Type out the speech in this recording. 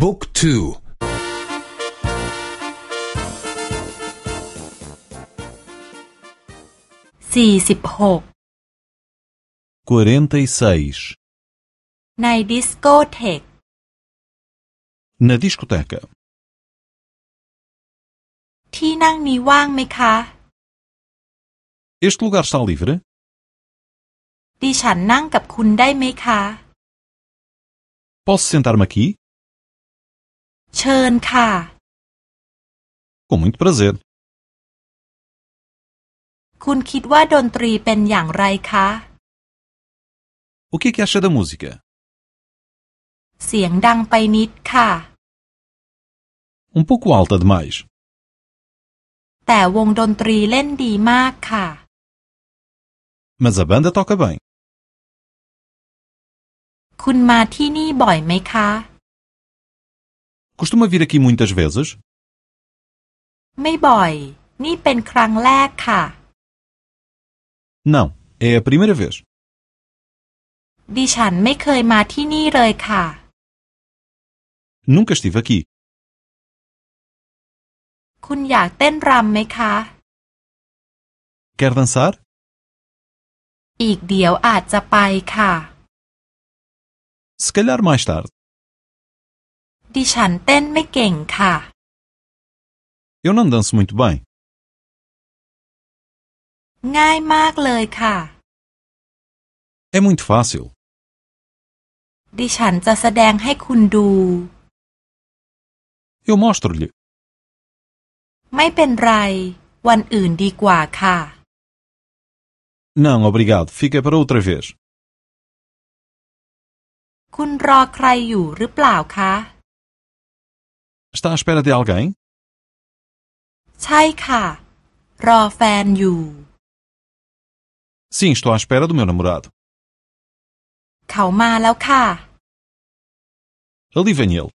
บุ๊กทูสี่สิบหก quarenta e seis ในดิสโกเทก na discoteca ที่นั่งนี้ว่างไหมคะ este lugar está livre ดิฉันนั่งกับคุณได้ไหมคะ posso sentar-me aqui เชิญค่ะ com muito prazer คุณคิดว่าดนตรีเป็นอย่างไรคะ o que é que acha da música เสียงดังไปนิดค่ะ um pouco alta demais แต่วงดนตรีเล่นดีมากค่ะ mas a banda toca bem คุณมาที่นี่บ่อยไหมคะ costuma vir aqui muitas vezes ไม่บ่อย นี่เป็นครั้งแรกค่ะ não é a primeira vez ดิฉันไม่เคยมาที่นี่เลยค่ะ nunca estive aqui คุณอยากเต้นรำไหมคะ quer dançar อีกเดี๋ยวอาจจะไปค่ะ se calhar mais tarde ดิฉันเต้นไม่เก่งค่ะ eu não danço muito bem ง่ายมากเลยค่ะ é muito fácil ดิฉันจะแสดงให้คุณดู eu mostro-lhe ไม่เป็นไร วันอื่นดีกว่าค่ะ não obrigado fica para outra vez คุณรอใครอยู่หรือเปล่าคะ está à espera de alguém ใช่ค่ะ รอแฟนอยู่ sim estou à espera do meu namorado เขามาแล้วค่ะ ali vem ele